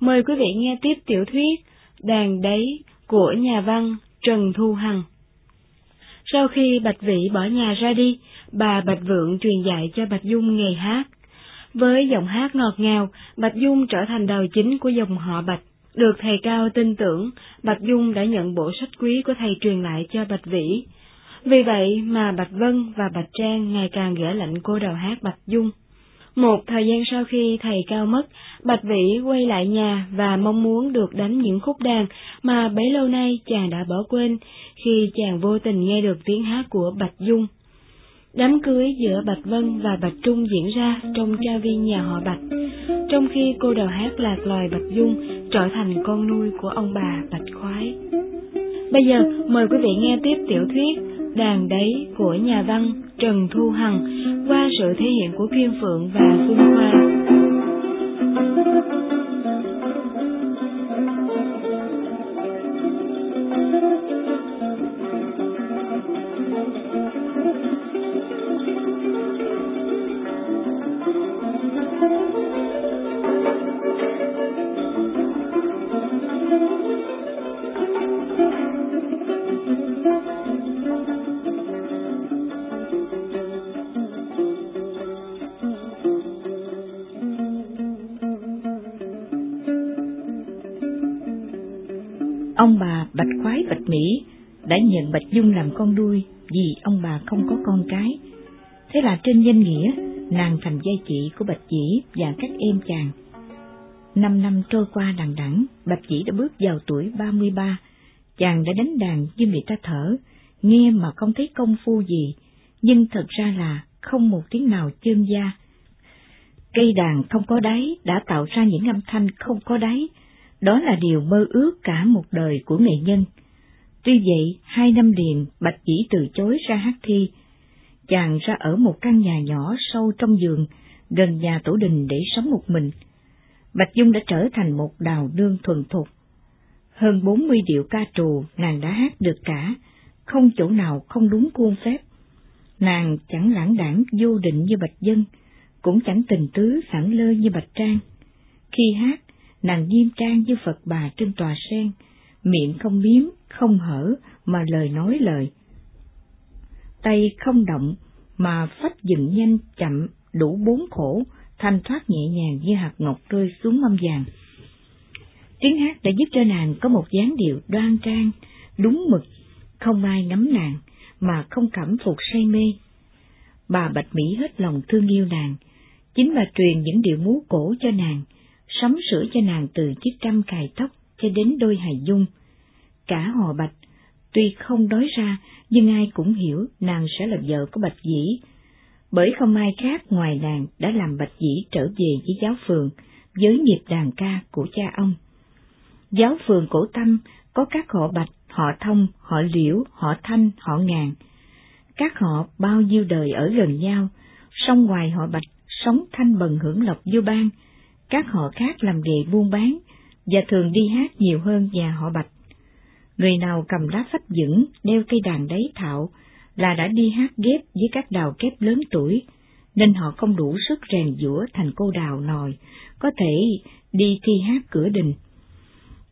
mời quý vị nghe tiếp tiểu thuyết Đàn Đấy của nhà văn Trần Thu Hằng. Sau khi Bạch Vĩ bỏ nhà ra đi, bà Bạch Vượng truyền dạy cho Bạch Dung nghề hát. Với giọng hát ngọt ngào, Bạch Dung trở thành đầu chính của dòng họ Bạch. Được thầy cao tin tưởng, Bạch Dung đã nhận bộ sách quý của thầy truyền lại cho Bạch Vĩ. Vì vậy mà Bạch Vân và Bạch Trang ngày càng gửi lệnh cô đầu hát Bạch Dung. Một thời gian sau khi thầy cao mất, Bạch Vĩ quay lại nhà và mong muốn được đánh những khúc đàn mà bấy lâu nay chàng đã bỏ quên khi chàng vô tình nghe được tiếng hát của Bạch Dung. Đám cưới giữa Bạch Vân và Bạch Trung diễn ra trong cha viên nhà họ Bạch, trong khi cô đầu hát lạc loài Bạch Dung trở thành con nuôi của ông bà Bạch Khoái. Bây giờ, mời quý vị nghe tiếp tiểu thuyết Đàn Đáy của nhà văn Trần Thu Hằng qua sự thể hiện của Kim Phượng và Phương Hoa. Bà Bạch Khoái Bạch Mỹ đã nhận Bạch Dung làm con nuôi vì ông bà không có con cái. Thế là trên danh nghĩa, nàng thành giai chị của Bạch Dĩ và các em chàng. Năm năm trôi qua đằng đẵng, Bạch Dĩ đã bước vào tuổi 33. Chàng đã đánh đàn như người ta thở, nghe mà không thấy công phu gì, nhưng thật ra là không một tiếng nào chơn da. Cây đàn không có đáy đã tạo ra những âm thanh không có đáy, đó là điều mơ ước cả một đời của nghệ nhân. Tuy vậy, hai năm liền, Bạch Dĩ từ chối ra hát thi. Chàng ra ở một căn nhà nhỏ sâu trong giường, gần nhà tổ đình để sống một mình. Bạch Dung đã trở thành một đào nương thuần thục. Hơn bốn mươi điệu ca trù nàng đã hát được cả, không chỗ nào không đúng khuôn phép. Nàng chẳng lãng đảng vô định như Bạch Dân, cũng chẳng tình tứ sẵn lơ như Bạch Trang. Khi hát, nàng nghiêm trang như Phật bà trên tòa sen, miệng không miếm, không hở, mà lời nói lời. Tay không động, mà phách dựng nhanh chậm, đủ bốn khổ, thanh thoát nhẹ nhàng như hạt ngọc rơi xuống mâm vàng. Tiếng hát đã giúp cho nàng có một dáng điệu đoan trang, đúng mực, không ai ngắm nàng, mà không cảm phục say mê. Bà Bạch Mỹ hết lòng thương yêu nàng, chính bà truyền những điệu múa cổ cho nàng, sắm sửa cho nàng từ chiếc trăm cài tóc cho đến đôi hài dung. Cả họ Bạch, tuy không nói ra, nhưng ai cũng hiểu nàng sẽ là vợ của Bạch Dĩ, bởi không ai khác ngoài nàng đã làm Bạch Dĩ trở về với giáo phường, với nhịp đàn ca của cha ông. Giáo phường cổ tâm có các họ Bạch, họ Thông, họ Liễu, họ Thanh, họ Ngàn. Các họ bao nhiêu đời ở gần nhau, song ngoài họ Bạch sống thanh bần hưởng lộc vô ban, các họ khác làm nghề buôn bán và thường đi hát nhiều hơn nhà họ Bạch. Người nào cầm lá phách vững, đeo cây đàn đáy thạo là đã đi hát ghép với các đào kép lớn tuổi, nên họ không đủ sức rèn giũa thành cô đào nòi, có thể đi thi hát cửa đình.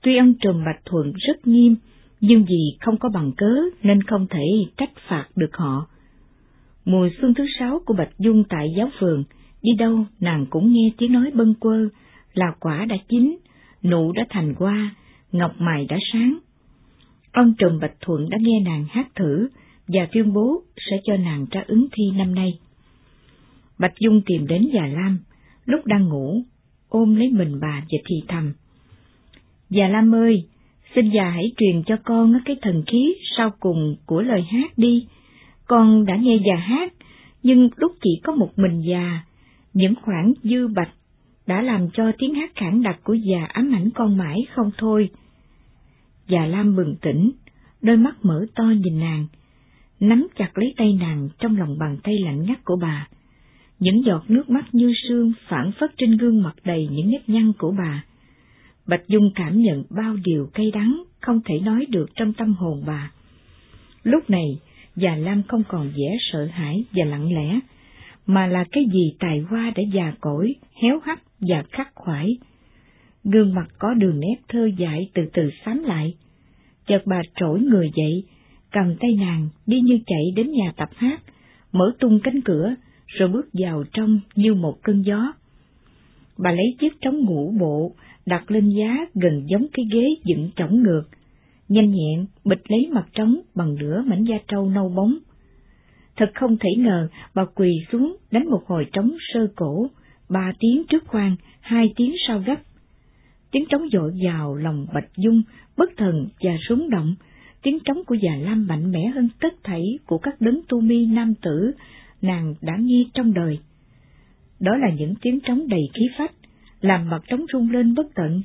Tuy ông Trùm Bạch Thuận rất nghiêm, nhưng vì không có bằng cớ nên không thể trách phạt được họ. Mùa xuân thứ sáu của Bạch Dung tại giáo phường, đi đâu nàng cũng nghe tiếng nói bâng quơ, là quả đã chín, nụ đã thành hoa, ngọc mài đã sáng. Ông Trần Bạch Thuận đã nghe nàng hát thử và tuyên bố sẽ cho nàng ra ứng thi năm nay. Bạch Dung tìm đến già Lam, lúc đang ngủ, ôm lấy mình bà và thì thầm. Già Lam ơi, xin già hãy truyền cho con cái thần khí sau cùng của lời hát đi. Con đã nghe già hát, nhưng lúc chỉ có một mình già, những khoảng dư bạch đã làm cho tiếng hát khản đặc của già ám ảnh con mãi không thôi. Già Lam bừng tỉnh, đôi mắt mở to nhìn nàng, nắm chặt lấy tay nàng trong lòng bàn tay lạnh ngắt của bà. Những giọt nước mắt như sương phản phất trên gương mặt đầy những nếp nhăn của bà. Bạch Dung cảm nhận bao điều cay đắng không thể nói được trong tâm hồn bà. Lúc này, già Lam không còn vẻ sợ hãi và lặng lẽ, mà là cái gì tài hoa đã già cỗi, héo hắt và khắc khoải. Gương mặt có đường nét thơ dại từ từ xám lại. Chợt bà trỗi người dậy, cầm tay nàng đi như chạy đến nhà tập hát, mở tung cánh cửa, rồi bước vào trong như một cơn gió. Bà lấy chiếc trống ngủ bộ, đặt lên giá gần giống cái ghế dựng trống ngược, nhanh nhẹn bịch lấy mặt trống bằng nửa mảnh da trâu nâu bóng. Thật không thể ngờ bà quỳ xuống đánh một hồi trống sơ cổ, ba tiếng trước khoan, hai tiếng sau gấp. Tiếng trống dội vào lòng Bạch Dung, bất thần và rúng động, tiếng trống của già Lam mạnh mẽ hơn tất thảy của các đấng tu mi nam tử nàng đã nghe trong đời. Đó là những tiếng trống đầy khí phách, làm mặt trống rung lên bất tận.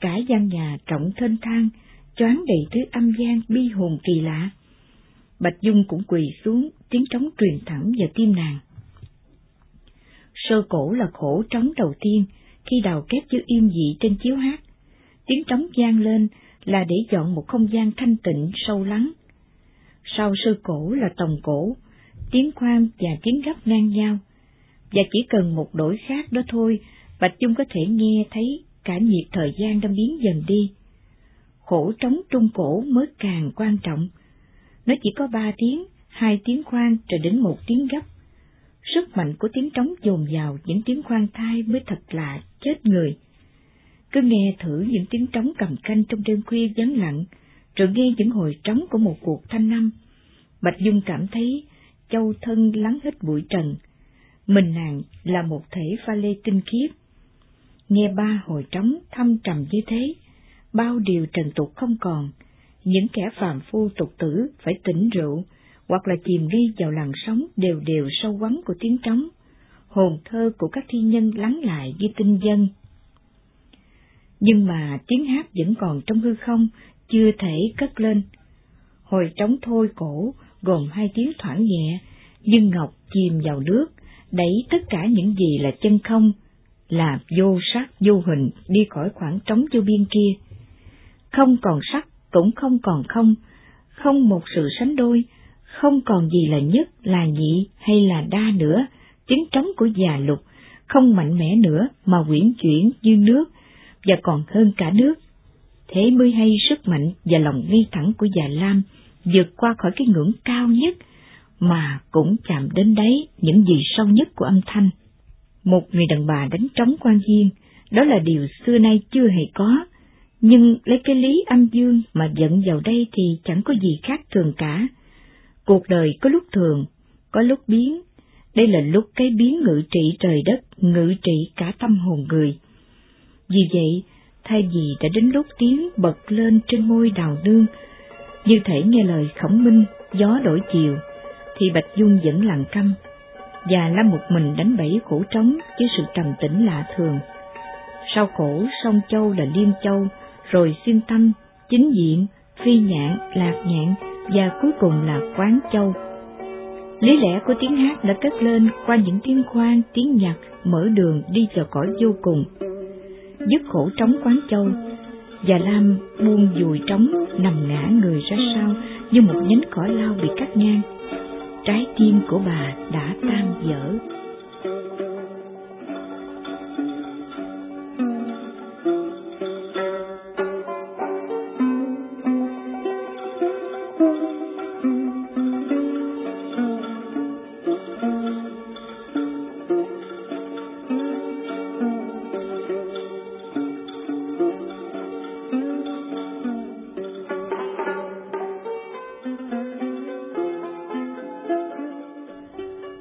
Cả gian nhà trọng thênh thang, choáng đầy thứ âm gian bi hồn kỳ lạ. Bạch Dung cũng quỳ xuống, tiếng trống truyền thẳng vào tim nàng. Sơ cổ là khổ trống đầu tiên, khi đào kép chữ im dị trên chiếu hát. Tiếng trống gian lên là để dọn một không gian thanh tịnh sâu lắng. Sau sơ cổ là tòng cổ, tiếng khoan và tiếng gấp ngang nhau, và chỉ cần một đổi khác đó thôi, Bạch Dung có thể nghe thấy cả nhịp thời gian đang biến dần đi. Khổ trống trung cổ mới càng quan trọng. Nó chỉ có ba tiếng, hai tiếng khoan rồi đến một tiếng gấp. Sức mạnh của tiếng trống dồn vào những tiếng khoan thai mới thật là chết người. Cứ nghe thử những tiếng trống cầm canh trong đêm khuya vắng lặng, rồi nghe những hồi trống của một cuộc thanh năm. Bạch Dung cảm thấy châu thân lắng hết bụi trần. Mình nàng là một thể pha lê tinh khiết. Nghe ba hồi trống thâm trầm như thế, bao điều trần tục không còn, những kẻ phàm phu tục tử phải tỉnh rượu, hoặc là chìm đi vào làn sóng đều đều sâu quắm của tiếng trống, hồn thơ của các thi nhân lắng lại như tinh dân. Nhưng mà tiếng hát vẫn còn trong hư không, chưa thể cất lên. Hồi trống thôi cổ, gồm hai tiếng thoảng nhẹ, nhưng ngọc chìm vào nước, đẩy tất cả những gì là chân không, là vô sắc vô hình đi khỏi khoảng trống vô biên kia. Không còn sắc cũng không còn không, không một sự sánh đôi, không còn gì là nhất, là nhị hay là đa nữa, tiếng trống của già lục, không mạnh mẽ nữa mà quyển chuyển như nước, và còn hơn cả nước. Thế mới hay sức mạnh và lòng ngay thẳng của già Lam vượt qua khỏi cái ngưỡng cao nhất, mà cũng chạm đến đấy những gì sâu nhất của âm thanh. Một người đàn bà đánh trống quan viên, đó là điều xưa nay chưa hề có, nhưng lấy cái lý âm dương mà dẫn vào đây thì chẳng có gì khác thường cả. Cuộc đời có lúc thường, có lúc biến, đây là lúc cái biến ngự trị trời đất, ngự trị cả tâm hồn người. Vì vậy, thay vì đã đến lúc tiếng bật lên trên môi đào nương, như thể nghe lời khổng minh, gió đổi chiều, thì Bạch Dung vẫn lặng câm, và Lâm một mình đánh bẫy cổ trống với sự trầm tĩnh lạ thường. Sau cổ sông châu là Liên Châu, rồi xuyên tâm, chính diện, phi nhạn, lạc nhạn, và cuối cùng là quán châu. Lý lẽ của tiếng hát đã cất lên qua những tiếng khoan, tiếng nhạc, mở đường đi vào cõi vô cùng. Dứt khổ trống quán châu, và Lam buông dùi trống nằm ngã người ra sau như một nhánh cỏ lau bị cắt ngang. Trái tim của bà đã tan vỡ.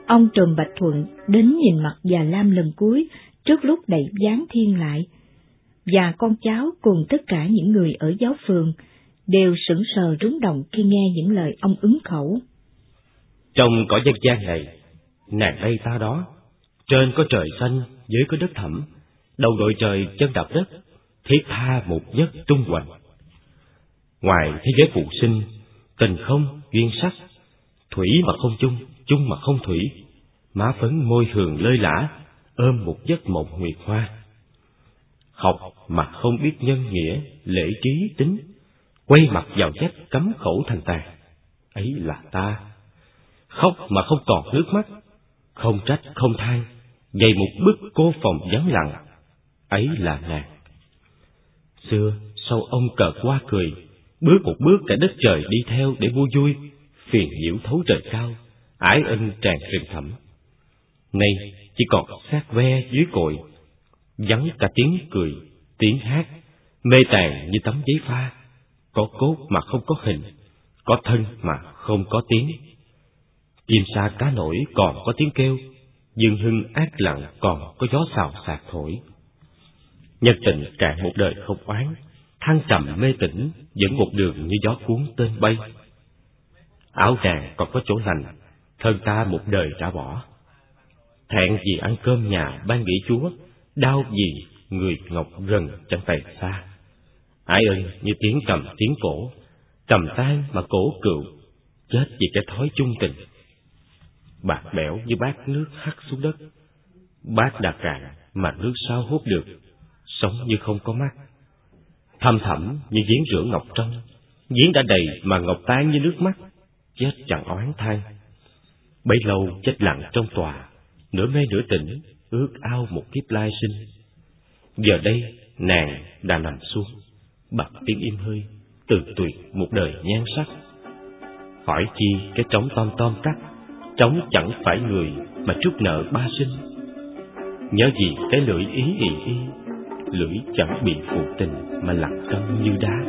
Ông Trần Bạch Thuận đến nhìn mặt già Lam lần cuối trước lúc đẩy giáng thiên lại, và con cháu cùng tất cả những người ở giáo phường đều sững sờ rúng động khi nghe những lời ông ứng khẩu. Trong cõi dân gian này, nàng đây ta đó, trên có trời xanh, dưới có đất thẳm, đầu đội trời chân đạp đất, thiết tha một giấc trung hoành. Ngoài thế giới phụ sinh, tình không, duyên sắc, thủy mà không chung, chung mà không thủy, má phấn môi hường lơi lã, ôm một giấc mộng nguyệt hoa. Học mà không biết nhân nghĩa, lễ trí tính, quay mặt vào chết cấm khẩu thành tàn. Ấy là ta. Khóc mà không còn nước mắt, không trách không than, dày một bức cô phòng vắng lặng. Ấy là nàng. Xưa, sau ông cờ qua cười, bước một bước cả đất trời đi theo để mua vui, phiền nhiễu thấu trời cao, ái ân tràn rừng thẳm. Nay chỉ còn xác ve dưới cội, vắng cả tiếng cười, tiếng hát, mê tàn như tấm giấy pha, có cốt mà không có hình, có thân mà không có tiếng. Chim sa cá nổi còn có tiếng kêu, dương hưng ác lặng còn có gió xào xạc thổi. Nhân tình cạn một đời không oán, thăng trầm mê tỉnh, dẫn một đường như gió cuốn tên bay. Áo nàng còn có chỗ lành, thân ta một đời đã bỏ. Thẹn gì ăn cơm nhà ban nghỉ chúa, đau gì người ngọc gần chẳng tay xa. Ái ơi như tiếng cầm tiếng cổ, cầm tan mà cổ cựu, chết vì cái thói chung tình. Bạc bẽo như bát nước hắt xuống đất, bát đã cạn mà nước sao hút được, sống như không có mắt. Thâm thẳm như giếng rửa ngọc trong, giếng đã đầy mà ngọc tan như nước mắt, chết chẳng oán than. Bấy lâu chết lặng trong tòa, nửa mê nửa tỉnh, ước ao một kiếp lai sinh. Giờ đây, nàng đã nằm xuống, bật tiếng im hơi, từ tuyệt một đời nhan sắc. Hỏi chi cái trống tom tom tắt, trống chẳng phải người mà trút nợ ba sinh. Nhớ gì cái lưỡi ý ý ý, lưỡi chẳng bị phụ tình mà lặng câm như đá.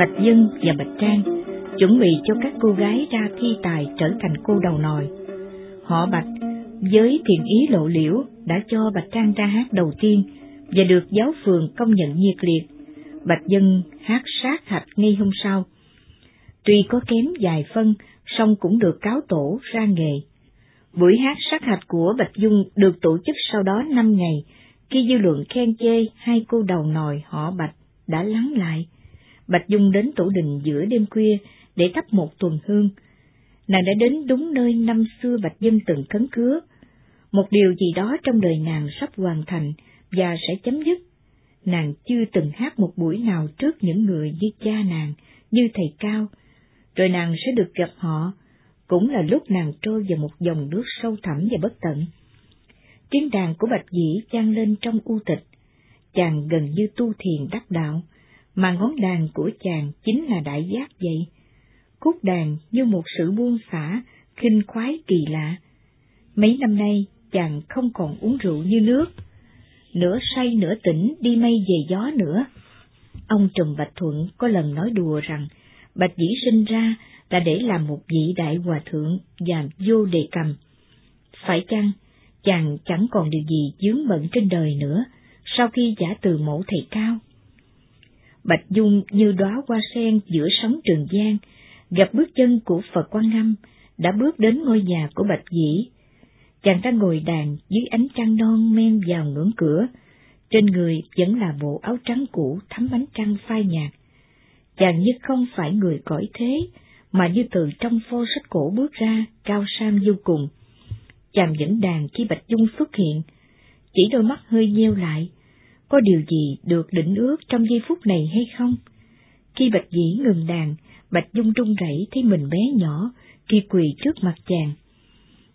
Bạch Dân và Bạch Trang, chuẩn bị cho các cô gái ra thi tài trở thành cô đầu nòi. Họ Bạch với thiện ý lộ liễu đã cho Bạch Trang ra hát đầu tiên và được giáo phường công nhận nhiệt liệt. Bạch Dân hát sát hạch ngay hôm sau. Tuy có kém dài phân, song cũng được cáo tổ ra nghề. Buổi hát sát hạch của Bạch Dung được tổ chức sau đó năm ngày, khi dư luận khen chê hai cô đầu nòi họ Bạch đã lắng lại. Bạch Dung đến tổ đình giữa đêm khuya để thắp một tuần hương. Nàng đã đến đúng nơi năm xưa Bạch Dung từng khấn cứa. Một điều gì đó trong đời nàng sắp hoàn thành và sẽ chấm dứt. Nàng chưa từng hát một buổi nào trước những người như cha nàng, như thầy cao, rồi nàng sẽ được gặp họ, cũng là lúc nàng trôi vào một dòng nước sâu thẳm và bất tận. Tiếng đàn của Bạch Dĩ vang lên trong u tịch, chàng gần như tu thiền đắc đạo, mà ngón đàn của chàng chính là đại giác vậy. cốt đàn như một sự buông xả, khinh khoái kỳ lạ. Mấy năm nay, chàng không còn uống rượu như nước, nửa say nửa tỉnh đi mây về gió nữa. Ông Trùm Bạch Thuận có lần nói đùa rằng, Bạch Dĩ sinh ra là để làm một vị đại hòa thượng và vô đề cầm. Phải chăng, chàng chẳng còn điều gì dướng bận trên đời nữa, sau khi giả từ mẫu thầy cao. Bạch Dung như đóa hoa sen giữa sóng Trường Giang, gặp bước chân của Phật Quan Âm, đã bước đến ngôi nhà của Bạch Dĩ. Chàng ta ngồi đàn dưới ánh trăng non men vào ngưỡng cửa, trên người vẫn là bộ áo trắng cũ thắm bánh trăng phai nhạt. Chàng như không phải người cõi thế, mà như từ trong phô sách cổ bước ra, cao sang vô cùng. Chàng vẫn đàn khi Bạch Dung xuất hiện, chỉ đôi mắt hơi nheo lại, có điều gì được định ước trong giây phút này hay không? Khi Bạch Dĩ ngừng đàn, Bạch Dung run rẩy thấy mình bé nhỏ, khi quỳ trước mặt chàng.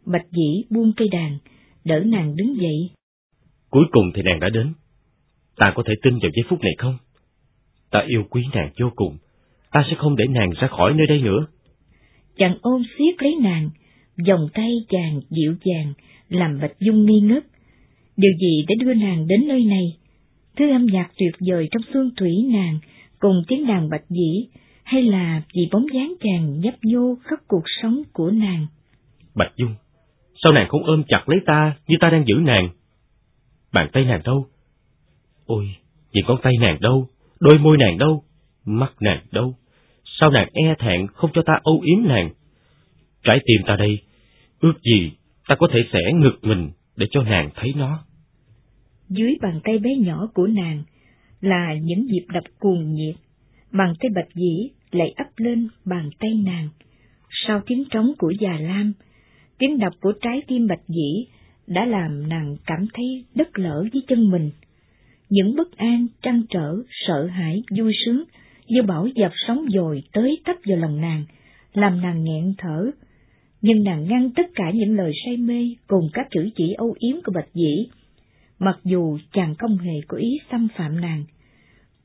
Bạch Dĩ buông cây đàn, đỡ nàng đứng dậy. Cuối cùng thì nàng đã đến. Ta có thể tin vào giây phút này không? Ta yêu quý nàng vô cùng, ta sẽ không để nàng ra khỏi nơi đây nữa. Chàng ôm siết lấy nàng, vòng tay chàng dịu dàng, làm Bạch Dung nghi ngất. Điều gì đã đưa nàng đến nơi này? Thứ âm nhạc tuyệt vời trong xương thủy nàng, cùng tiếng đàn bạch dĩ, hay là vì bóng dáng chàng nhấp nhô khắp cuộc sống của nàng. Bạch Dung, sao nàng không ôm chặt lấy ta như ta đang giữ nàng? Bàn tay nàng đâu? Ôi, Những con tay nàng đâu? Đôi môi nàng đâu? Mắt nàng đâu? Sao nàng e thẹn không cho ta âu yếm nàng? Trái tim ta đây, ước gì ta có thể xẻ ngực mình để cho nàng thấy nó. Dưới bàn tay bé nhỏ của nàng là những nhịp đập cuồng nhiệt, bàn tay bạch dĩ lại ấp lên bàn tay nàng. Sau tiếng trống của già lam, tiếng đập của trái tim bạch dĩ đã làm nàng cảm thấy đất lở dưới chân mình. Những bất an, trăn trở, sợ hãi, vui sướng như bão dập sóng dồi tới tấp vào lòng nàng, làm nàng nghẹn thở. Nhưng nàng ngăn tất cả những lời say mê cùng các chữ chỉ âu yếm của Bạch Dĩ, mặc dù chàng không hề có ý xâm phạm nàng.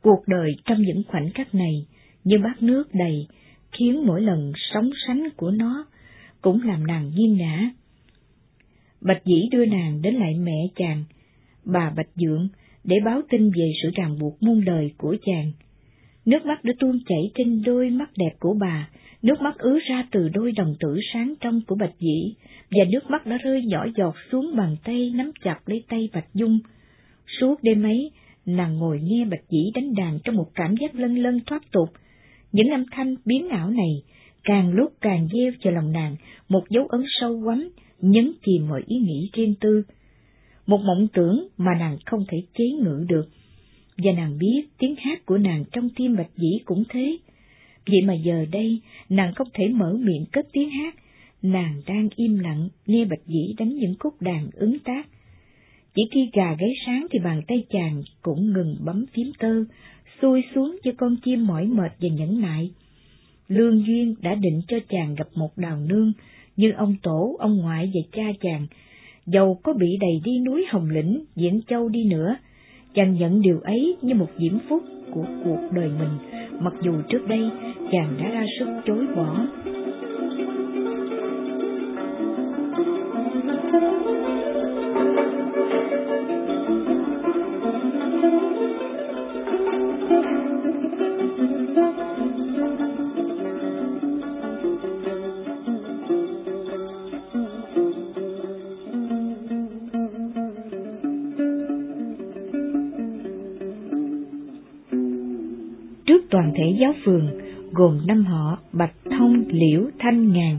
Cuộc đời trong những khoảnh khắc này như bát nước đầy, khiến mỗi lần sóng sánh của nó cũng làm nàng nghiêng ngã. Bạch Dĩ đưa nàng đến lại mẹ chàng, bà Bạch Dượng, để báo tin về sự ràng buộc muôn đời của chàng. Nước mắt đã tuôn chảy trên đôi mắt đẹp của bà, nước mắt ứa ra từ đôi đồng tử sáng trong của Bạch Dĩ, và nước mắt đã rơi nhỏ giọt xuống bàn tay nắm chặt lấy tay Bạch Dung. Suốt đêm ấy, nàng ngồi nghe Bạch Dĩ đánh đàn trong một cảm giác lân lân thoát tục. Những âm thanh biến ảo này càng lúc càng gieo cho lòng nàng một dấu ấn sâu quắm, nhấn chìm mọi ý nghĩ riêng tư. Một mộng tưởng mà nàng không thể chế ngự được và nàng biết tiếng hát của nàng trong tim Bạch Dĩ cũng thế. Vậy mà giờ đây, nàng không thể mở miệng cất tiếng hát, nàng đang im lặng nghe Bạch Dĩ đánh những khúc đàn ứng tác. Chỉ khi gà gáy sáng thì bàn tay chàng cũng ngừng bấm phím tơ, xuôi xuống cho con chim mỏi mệt và nhẫn nại. Lương duyên đã định cho chàng gặp một đào nương, như ông tổ, ông ngoại và cha chàng, dầu có bị đầy đi núi Hồng Lĩnh, Diễn Châu đi nữa, chàng nhận điều ấy như một diễm phúc của cuộc đời mình, mặc dù trước đây chàng đã ra sức chối bỏ. Thank you. Giáo phường, gồm năm họ Bạch Thông, Liễu, Thanh, Ngàn,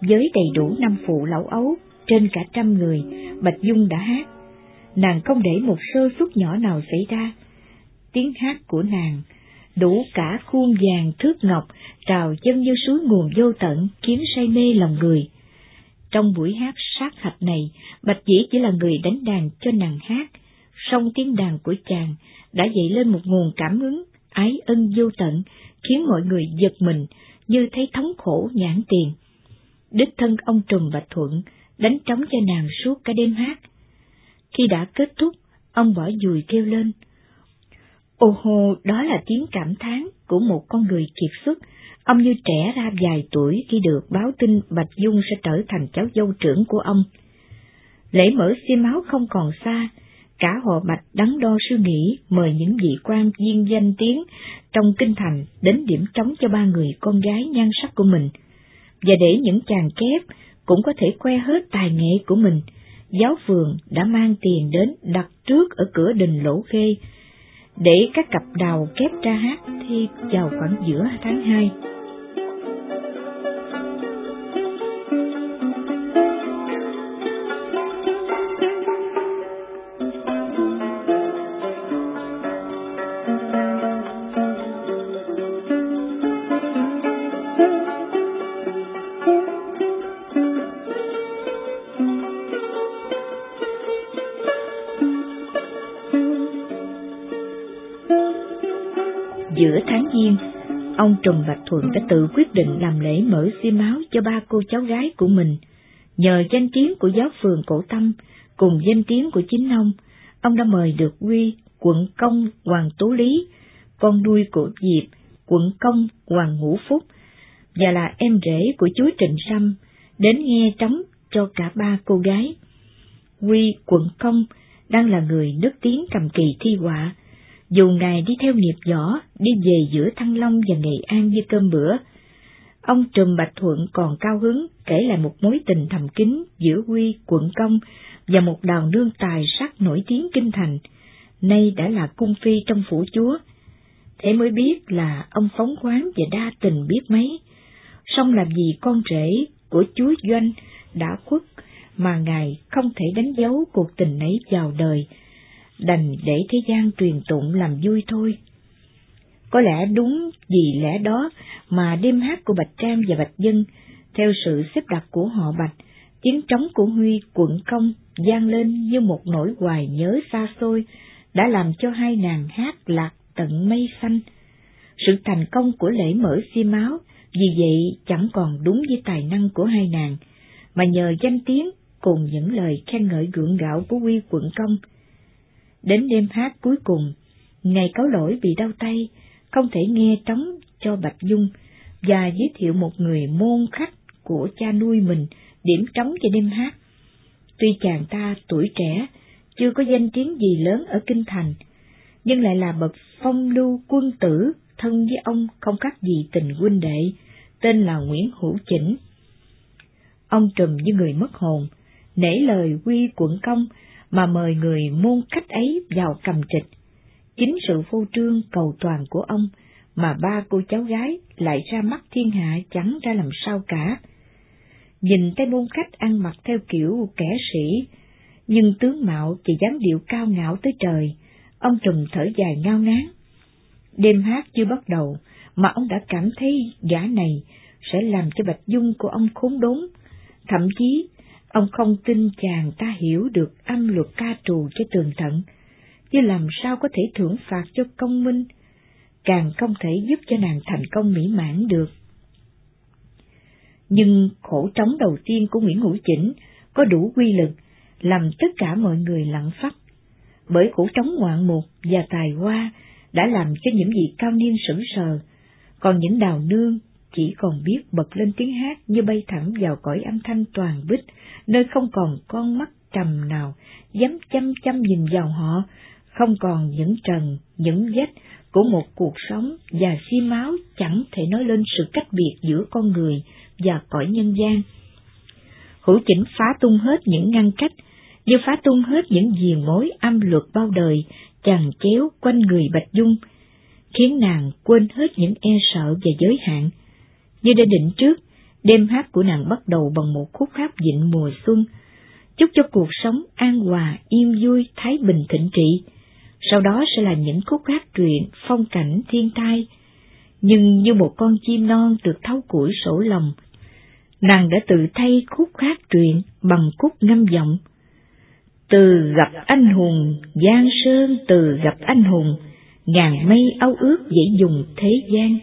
với đầy đủ năm phụ lão ấu, trên cả trăm người, Bạch Dung đã hát. Nàng không để một sơ suất nhỏ nào xảy ra. Tiếng hát của nàng đủ cả khuôn vàng thước ngọc, trào chân như suối nguồn vô tận, khiến say mê lòng người. Trong buổi hát sát hạch này, Bạch Dĩ chỉ là người đánh đàn cho nàng hát, song tiếng đàn của chàng đã dậy lên một nguồn cảm hứng ái ân vô tận, khiến mọi người giật mình như thấy thống khổ nhãn tiền. Đích thân ông Trùm và Thuận đánh trống cho nàng suốt cả đêm hát. Khi đã kết thúc, ông bỏ dùi kêu lên. Ô hô, đó là tiếng cảm thán của một con người kiệt xuất. Ông như trẻ ra vài tuổi khi được báo tin Bạch Dung sẽ trở thành cháu dâu trưởng của ông. Lễ mở xi máu không còn xa, cả họ Mạch đắn đo suy nghĩ mời những vị quan viên danh tiếng trong kinh thành đến điểm trống cho ba người con gái nhan sắc của mình, và để những chàng kép cũng có thể khoe hết tài nghệ của mình. Giáo phường đã mang tiền đến đặt trước ở cửa đình lỗ khê, để các cặp đào kép ra hát thi vào khoảng giữa tháng 2. Tùng và Thuận đã tự quyết định làm lễ mở xi máu cho ba cô cháu gái của mình. Nhờ danh tiếng của giáo phường Cổ Tâm cùng danh tiếng của chính ông, ông đã mời được huy quận công Hoàng Tú Lý, con đuôi của Diệp, quận công Hoàng Ngũ Phúc, và là em rể của chú Trịnh Sâm, đến nghe trống cho cả ba cô gái. huy quận công, đang là người nức tiếng cầm kỳ thi họa, dù ngài đi theo nghiệp võ, đi về giữa Thăng Long và Nghệ An như cơm bữa, ông Trùm Bạch Thuận còn cao hứng kể lại một mối tình thầm kín giữa Quy, quận công và một đào nương tài sắc nổi tiếng kinh thành. nay đã là cung phi trong phủ chúa. Thế mới biết là ông phóng khoáng và đa tình biết mấy, song làm gì con rể của chúa Doanh đã khuất mà ngài không thể đánh dấu cuộc tình ấy vào đời, đành để thế gian truyền tụng làm vui thôi. Có lẽ đúng vì lẽ đó mà đêm hát của Bạch Trang và Bạch Dân, theo sự xếp đặt của họ Bạch, tiếng trống của Huy quận công gian lên như một nỗi hoài nhớ xa xôi, đã làm cho hai nàng hát lạc tận mây xanh. Sự thành công của lễ mở xi máu vì vậy chẳng còn đúng với tài năng của hai nàng, mà nhờ danh tiếng cùng những lời khen ngợi gượng gạo của Huy quận công. Đến đêm hát cuối cùng, ngày cáo lỗi bị đau tay, không thể nghe trống cho Bạch Dung và giới thiệu một người môn khách của cha nuôi mình điểm trống cho đêm hát. Tuy chàng ta tuổi trẻ, chưa có danh tiếng gì lớn ở Kinh Thành, nhưng lại là bậc phong lưu quân tử, thân với ông không khác gì tình huynh đệ, tên là Nguyễn Hữu Chỉnh. Ông trùm như người mất hồn, nể lời quy quận công mà mời người môn khách ấy vào cầm trịch. Chính sự phô trương cầu toàn của ông mà ba cô cháu gái lại ra mắt thiên hạ chẳng ra làm sao cả. Nhìn tay môn khách ăn mặc theo kiểu kẻ sĩ, nhưng tướng mạo chỉ dáng điệu cao ngạo tới trời, ông trùm thở dài ngao ngán. Đêm hát chưa bắt đầu, mà ông đã cảm thấy gã này sẽ làm cho Bạch Dung của ông khốn đốn, thậm chí ông không tin chàng ta hiểu được âm luật ca trù cho tường tận, chứ làm sao có thể thưởng phạt cho công minh, càng không thể giúp cho nàng thành công mỹ mãn được. Nhưng khổ trống đầu tiên của Nguyễn Hữu Chỉnh có đủ quy lực, làm tất cả mọi người lặng phát. Bởi khổ trống ngoạn mục và tài hoa đã làm cho những vị cao niên sững sờ, còn những đào nương chỉ còn biết bật lên tiếng hát như bay thẳng vào cõi âm thanh toàn bích, nơi không còn con mắt trầm nào dám chăm chăm nhìn vào họ, không còn những trần, những vết của một cuộc sống và xi máu chẳng thể nói lên sự cách biệt giữa con người và cõi nhân gian. Hữu chỉnh phá tung hết những ngăn cách, như phá tung hết những diền mối âm luật bao đời chàng chéo quanh người Bạch Dung, khiến nàng quên hết những e sợ và giới hạn. Như đã định trước, đêm hát của nàng bắt đầu bằng một khúc hát dịnh mùa xuân, chúc cho cuộc sống an hòa, yên vui, thái bình thịnh trị. Sau đó sẽ là những khúc hát truyện, phong cảnh, thiên tai. Nhưng như một con chim non được thấu củi sổ lòng, nàng đã tự thay khúc hát truyện bằng khúc ngâm giọng. Từ gặp anh hùng, Giang Sơn từ gặp anh hùng, ngàn mây âu ước dễ dùng thế gian.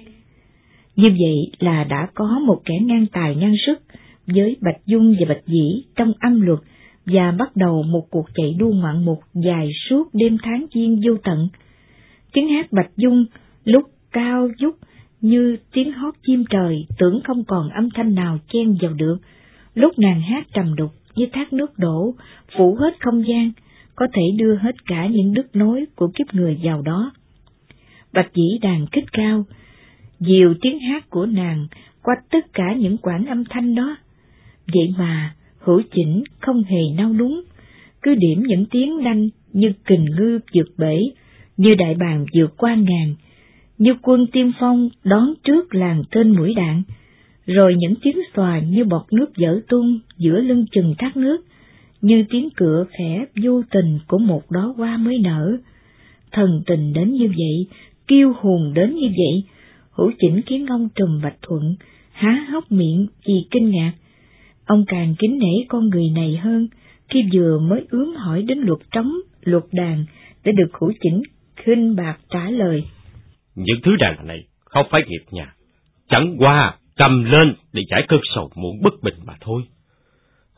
Như vậy là đã có một kẻ ngang tài ngang sức với Bạch Dung và Bạch Dĩ trong âm luật và bắt đầu một cuộc chạy đua ngoạn mục dài suốt đêm tháng chiên vô tận. Tiếng hát Bạch Dung lúc cao vút như tiếng hót chim trời tưởng không còn âm thanh nào chen vào được, lúc nàng hát trầm đục như thác nước đổ, phủ hết không gian, có thể đưa hết cả những đứt nối của kiếp người vào đó. Bạch dĩ đàn kích cao, dìu tiếng hát của nàng qua tất cả những quãng âm thanh đó. Vậy mà, hữu chỉnh không hề nao đúng, cứ điểm những tiếng đanh như kình ngư vượt bể, như đại bàng vượt qua ngàn, như quân tiên phong đón trước làng tên mũi đạn, rồi những tiếng xòa như bọt nước dở tung giữa lưng chừng thác nước, như tiếng cửa khẽ vô tình của một đó hoa mới nở. Thần tình đến như vậy, kiêu hùng đến như vậy, hữu chỉnh khiến ông trùm bạch thuận, há hốc miệng vì kinh ngạc. Ông càng kính nể con người này hơn khi vừa mới ướm hỏi đến luật trống, luật đàn để được hữu chỉnh khinh bạc trả lời. Những thứ đàn này không phải nghiệp nhà, chẳng qua cầm lên để giải cơn sầu muộn bất bình mà thôi.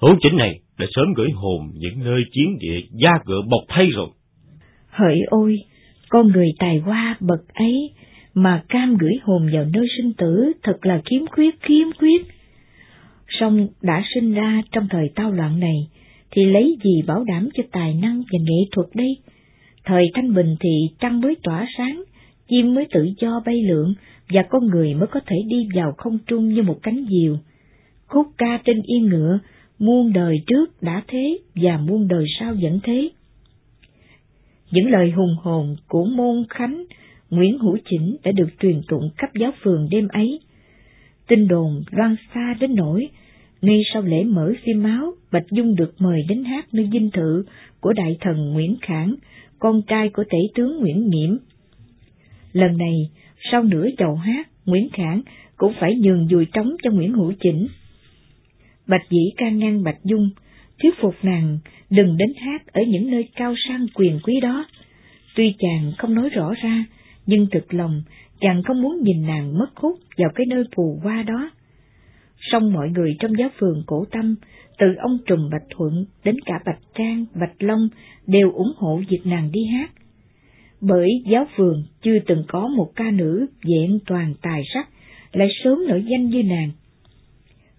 Hữu chỉnh này đã sớm gửi hồn những nơi chiến địa da gựa bọc thay rồi. Hỡi ôi, con người tài hoa bậc ấy mà cam gửi hồn vào nơi sinh tử thật là khiếm khuyết khiếm khuyết. Song đã sinh ra trong thời tao loạn này, thì lấy gì bảo đảm cho tài năng và nghệ thuật đây? Thời thanh bình thì trăng mới tỏa sáng, chim mới tự do bay lượn, và con người mới có thể đi vào không trung như một cánh diều. Khúc ca trên yên ngựa, muôn đời trước đã thế và muôn đời sau vẫn thế. Những lời hùng hồn của môn khánh Nguyễn Hữu Chỉnh đã được truyền tụng cấp giáo phường đêm ấy. Tin đồn loan xa đến nỗi, ngay sau lễ mở phim máu, Bạch Dung được mời đến hát nơi dinh thự của đại thần Nguyễn Khảng, con trai của tể tướng Nguyễn Nghiễm. Lần này, sau nửa chầu hát, Nguyễn Khảng cũng phải nhường dùi trống cho Nguyễn Hữu Chỉnh. Bạch Dĩ can ngăn Bạch Dung, thuyết phục nàng đừng đến hát ở những nơi cao sang quyền quý đó. Tuy chàng không nói rõ ra, nhưng thực lòng chàng không muốn nhìn nàng mất hút vào cái nơi phù hoa đó. Song mọi người trong giáo phường cổ tâm, từ ông Trùm Bạch Thuận đến cả Bạch Trang, Bạch Long đều ủng hộ việc nàng đi hát. Bởi giáo phường chưa từng có một ca nữ diện toàn tài sắc, lại sớm nổi danh như nàng.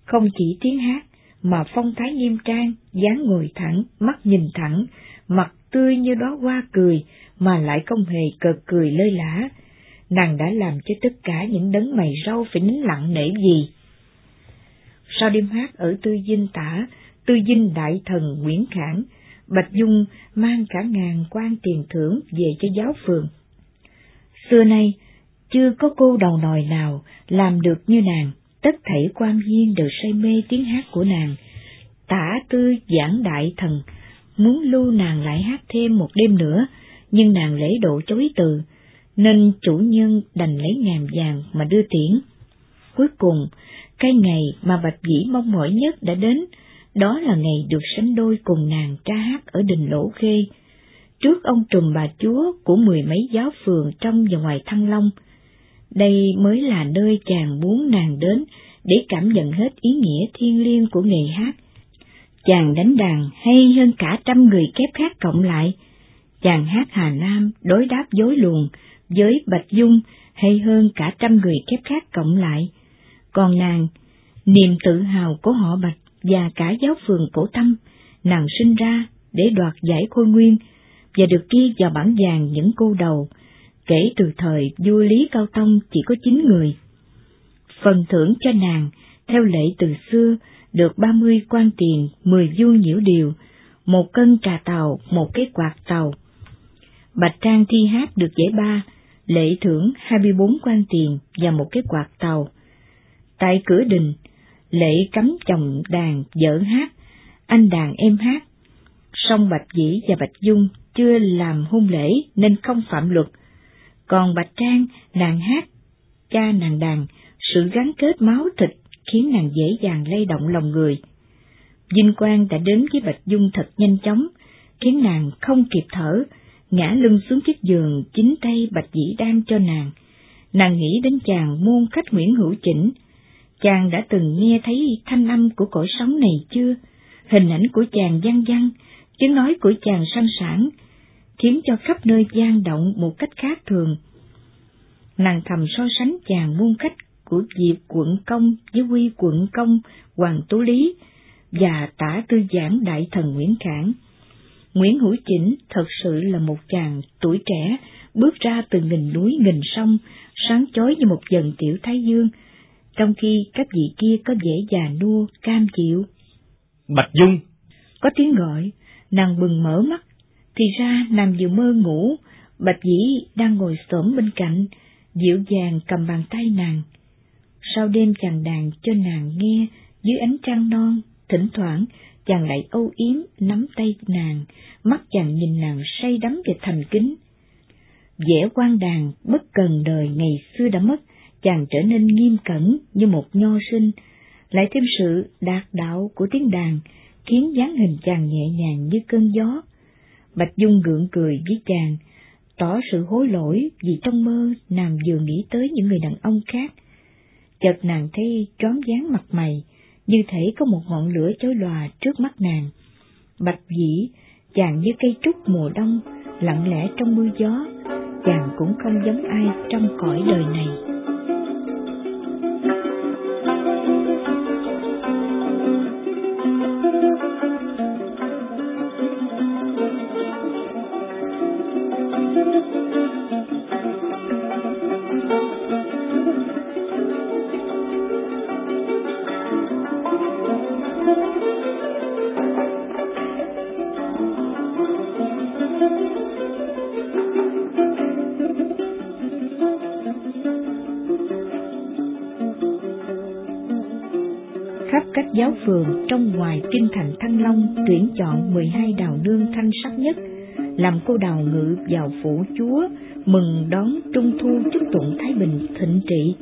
Không chỉ tiếng hát, mà phong thái nghiêm trang, dáng ngồi thẳng, mắt nhìn thẳng, mặt tươi như đó hoa cười, mà lại không hề cợt cười lơi lã. Nàng đã làm cho tất cả những đấng mày râu phải nín lặng nể gì. Sau đêm hát ở Tư Dinh Tả, Tư Dinh Đại Thần Nguyễn Khảng, Bạch Dung mang cả ngàn quan tiền thưởng về cho giáo phường. Xưa nay, chưa có cô đầu nòi nào làm được như nàng, tất thảy quan viên đều say mê tiếng hát của nàng. Tả tư giảng đại thần, muốn lưu nàng lại hát thêm một đêm nữa, nhưng nàng lễ độ chối từ, nên chủ nhân đành lấy ngàn vàng mà đưa tiễn. Cuối cùng, cái ngày mà Bạch Dĩ mong mỏi nhất đã đến, đó là ngày được sánh đôi cùng nàng ca hát ở đình Lỗ Khê, trước ông trùm bà chúa của mười mấy giáo phường trong và ngoài Thăng Long. Đây mới là nơi chàng muốn nàng đến để cảm nhận hết ý nghĩa thiên liêng của nghề hát. Chàng đánh đàn hay hơn cả trăm người kép khác cộng lại. Chàng hát Hà Nam đối đáp dối luồng với Bạch Dung hay hơn cả trăm người kép khác cộng lại. Còn nàng, niềm tự hào của họ Bạch và cả giáo phường cổ tâm, nàng sinh ra để đoạt giải khôi nguyên và được ghi vào bản vàng những cô đầu, kể từ thời vua Lý Cao Tông chỉ có chín người. Phần thưởng cho nàng, theo lệ từ xưa, được ba mươi quan tiền, mười vuông nhiễu điều, một cân trà tàu, một cái quạt tàu. Bạch Trang thi hát được giải ba, lệ thưởng hai mươi bốn quan tiền và một cái quạt tàu. Tại cửa đình, lệ cấm chồng đàn vợ hát, anh đàn em hát. Song Bạch Dĩ và Bạch Dung chưa làm hôn lễ nên không phạm luật. Còn Bạch Trang, nàng hát, cha nàng đàn, sự gắn kết máu thịt khiến nàng dễ dàng lay động lòng người. Vinh Quang đã đến với Bạch Dung thật nhanh chóng, khiến nàng không kịp thở, ngã lưng xuống chiếc giường chính tay Bạch Dĩ đan cho nàng. Nàng nghĩ đến chàng môn khách Nguyễn Hữu Chỉnh. Chàng đã từng nghe thấy thanh âm của cõi sống này chưa? Hình ảnh của chàng văng văng, tiếng nói của chàng sang sản, khiến cho khắp nơi gian động một cách khác thường. Nàng thầm so sánh chàng muôn khách của Diệp quận công với Quy quận công Hoàng Tú Lý và tả tư giảng đại thần Nguyễn Khảng. Nguyễn Hữu Chỉnh thật sự là một chàng tuổi trẻ, bước ra từ nghìn núi nghìn sông, sáng chói như một dần tiểu thái dương, trong khi các vị kia có vẻ già nua, cam chịu. Bạch Dung! Có tiếng gọi, nàng bừng mở mắt, thì ra nàng vừa mơ ngủ, Bạch Dĩ đang ngồi xổm bên cạnh, dịu dàng cầm bàn tay nàng. Sau đêm chàng đàn cho nàng nghe dưới ánh trăng non, thỉnh thoảng chàng lại âu yếm nắm tay nàng, mắt chàng nhìn nàng say đắm về thành kính. Vẻ quan đàn bất cần đời ngày xưa đã mất, chàng trở nên nghiêm cẩn như một nho sinh, lại thêm sự đạt đạo của tiếng đàn, khiến dáng hình chàng nhẹ nhàng như cơn gió. Bạch Dung gượng cười với chàng, tỏ sự hối lỗi vì trong mơ nàng vừa nghĩ tới những người đàn ông khác. Chợt nàng thấy trón dáng mặt mày, như thể có một ngọn lửa chói lòa trước mắt nàng. Bạch dĩ, chàng như cây trúc mùa đông, lặng lẽ trong mưa gió, chàng cũng không giống ai trong cõi đời này. Tuyển chọn 12 đào nương thanh sắc nhất, làm cô đào ngự vào phủ chúa, mừng đón trung thu chúc tụng thái bình thịnh trị.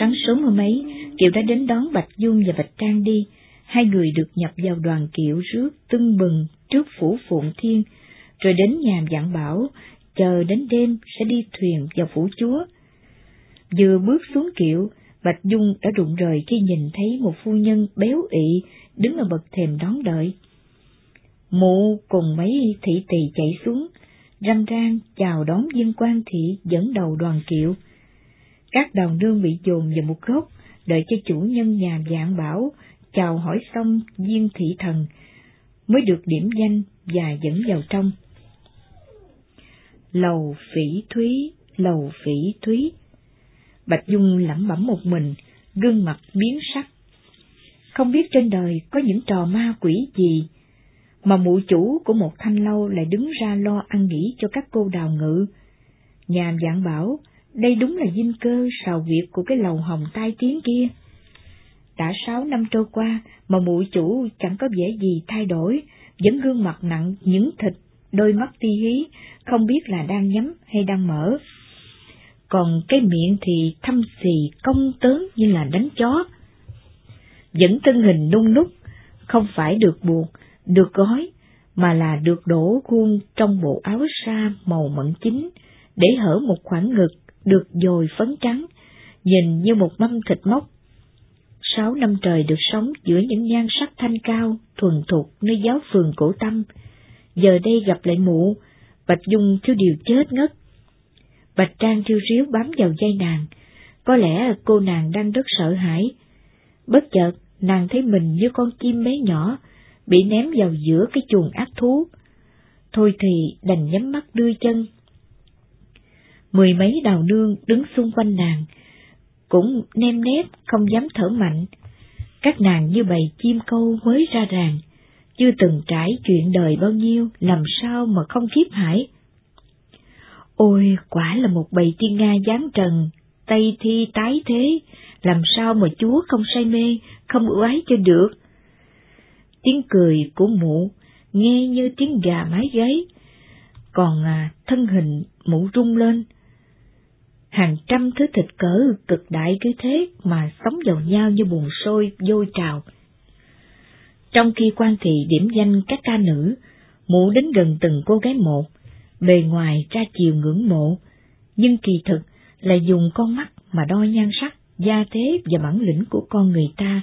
Sáng sớm hôm ấy, kiều đã đến đón bạch dung và bạch trang đi. Hai người được nhập vào đoàn kiệu rước tưng bừng trước phủ phụng thiên, rồi đến nhà giảng bảo, chờ đến đêm sẽ đi thuyền vào phủ chúa. Vừa bước xuống kiệu, Bạch Dung đã rụng rời khi nhìn thấy một phu nhân béo ị đứng ở bậc thềm đón đợi. Mụ cùng mấy thị tỳ chạy xuống, răng rang chào đón viên quan thị dẫn đầu đoàn kiệu. Các đào nương bị dồn vào một góc, đợi cho chủ nhân nhà dạng bảo, chào hỏi xong viên thị thần, mới được điểm danh và dẫn vào trong. Lầu phỉ thúy, lầu phỉ thúy, Bạch Dung lẩm bẩm một mình, gương mặt biến sắc. Không biết trên đời có những trò ma quỷ gì, mà mụ chủ của một thanh lâu lại đứng ra lo ăn nghỉ cho các cô đào ngự. Nhà dạng bảo, đây đúng là dinh cơ sào việc của cái lầu hồng tai tiếng kia. Đã sáu năm trôi qua mà mụ chủ chẳng có vẻ gì thay đổi, vẫn gương mặt nặng những thịt, đôi mắt ti hí, không biết là đang nhắm hay đang mở còn cái miệng thì thâm xì công tớn như là đánh chó. Vẫn thân hình nung núc, không phải được buộc, được gói, mà là được đổ khuôn trong bộ áo sa màu mận chính, để hở một khoảng ngực, được dồi phấn trắng, nhìn như một mâm thịt mốc. Sáu năm trời được sống giữa những nhan sắc thanh cao, thuần thục nơi giáo phường cổ tâm. Giờ đây gặp lại mụ, Bạch Dung thiếu điều chết ngất, Bạch Trang thiêu ríu bám vào dây nàng, có lẽ cô nàng đang rất sợ hãi. Bất chợt, nàng thấy mình như con chim bé nhỏ, bị ném vào giữa cái chuồng ác thú. Thôi thì đành nhắm mắt đưa chân. Mười mấy đào nương đứng xung quanh nàng, cũng nem nép không dám thở mạnh. Các nàng như bầy chim câu mới ra ràng, chưa từng trải chuyện đời bao nhiêu, làm sao mà không khiếp hải. Ôi, quả là một bầy thiên Nga giáng trần, Tây thi tái thế, làm sao mà Chúa không say mê, không ưu ái cho được. Tiếng cười của mụ nghe như tiếng gà mái gáy, còn à, thân hình mụ rung lên. Hàng trăm thứ thịt cỡ cực đại cứ thế mà sống vào nhau như buồn sôi dôi trào. Trong khi quan thị điểm danh các ca nữ, mụ đến gần từng cô gái một, bề ngoài ra chiều ngưỡng mộ, nhưng kỳ thực là dùng con mắt mà đo nhan sắc, gia thế và bản lĩnh của con người ta,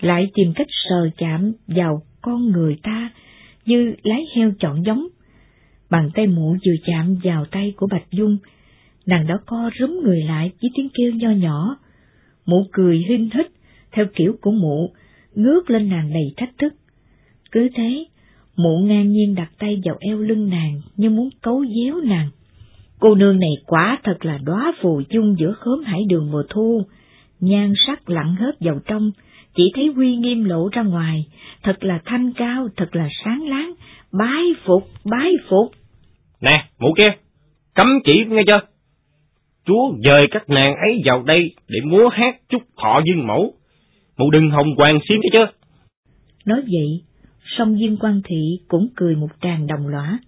lại tìm cách sờ chạm vào con người ta như lái heo chọn giống. Bàn tay mụ vừa chạm vào tay của Bạch Dung, nàng đã co rúm người lại với tiếng kêu nho nhỏ. Mụ cười hinh hít, theo kiểu của mụ, ngước lên nàng đầy thách thức. Cứ thế, Mụ ngang nhiên đặt tay vào eo lưng nàng như muốn cấu déo nàng. Cô nương này quá thật là đóa phù dung giữa khóm hải đường mùa thu, nhan sắc lặng hết vào trong, chỉ thấy huy nghiêm lộ ra ngoài, thật là thanh cao, thật là sáng láng, bái phục, bái phục. Nè, mụ kia, cấm chỉ nghe chưa? Chúa dời các nàng ấy vào đây để múa hát chúc thọ dương mẫu. Mụ đừng hồng hoàng xiêm nghe chưa? Nói vậy, song viên quan thị cũng cười một tràng đồng lõa.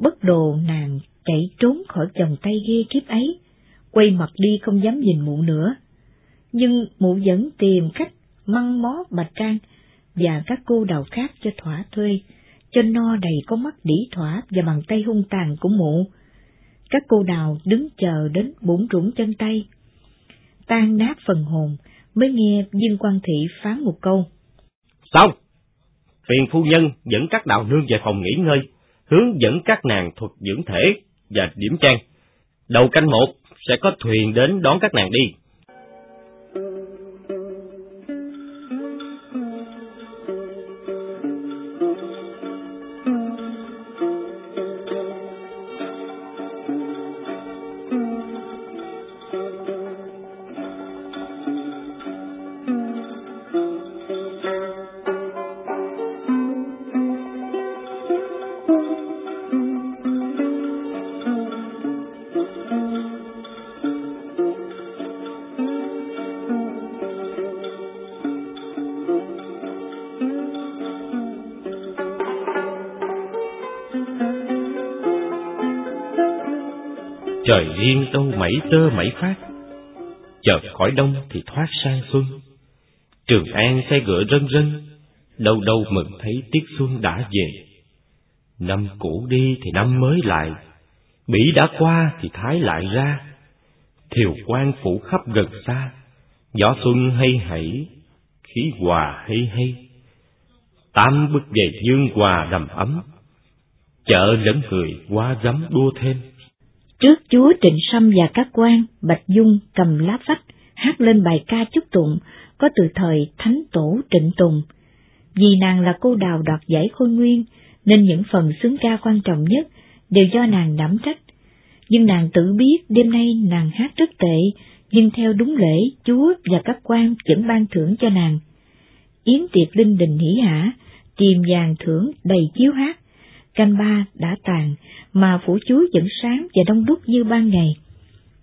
Bất đồ nàng chạy trốn khỏi vòng tay ghê kiếp ấy, quay mặt đi không dám nhìn mụ nữa. Nhưng mụ vẫn tìm cách măng mó bạch trang và các cô đầu khác cho thỏa thuê, cho no đầy có mắt đỉ thỏa và bàn tay hung tàn của mụ. Các cô đào đứng chờ đến bủn rủng chân tay. Tan nát phần hồn, mới nghe viên quan thị phán một câu. Xong! Phiền phu nhân dẫn các đào nương về phòng nghỉ ngơi, hướng dẫn các nàng thuật dưỡng thể và điểm trang. Đầu canh một sẽ có thuyền đến đón các nàng đi. Đâu mảy tơ mảy phát. Chợt khỏi đông thì thoát sang xuân. Trường An xe ngựa rân rân, đâu đâu mừng thấy tiết xuân đã về. Năm cũ đi thì năm mới lại, Bỉ đã qua thì Thái lại ra, Thiều quan phủ khắp gần xa, Gió xuân hay hãy, khí hòa hay hay. Tám bước về dương hòa đầm ấm, Chợ lẫn người qua dám đua thêm. Trước chúa Trịnh Sâm và các quan, Bạch Dung cầm lá phách, hát lên bài ca chúc tụng, có từ thời Thánh Tổ Trịnh Tùng. Vì nàng là cô đào đoạt giải khôi nguyên, nên những phần xướng ca quan trọng nhất đều do nàng đảm trách. Nhưng nàng tự biết đêm nay nàng hát rất tệ, nhưng theo đúng lễ, Chúa và các quan vẫn ban thưởng cho nàng. Yến tiệc linh đình hỉ hả, tìm vàng thưởng đầy chiếu hát. Canh ba đã tàn, mà phủ chuối vẫn sáng và đông đúc như ban ngày.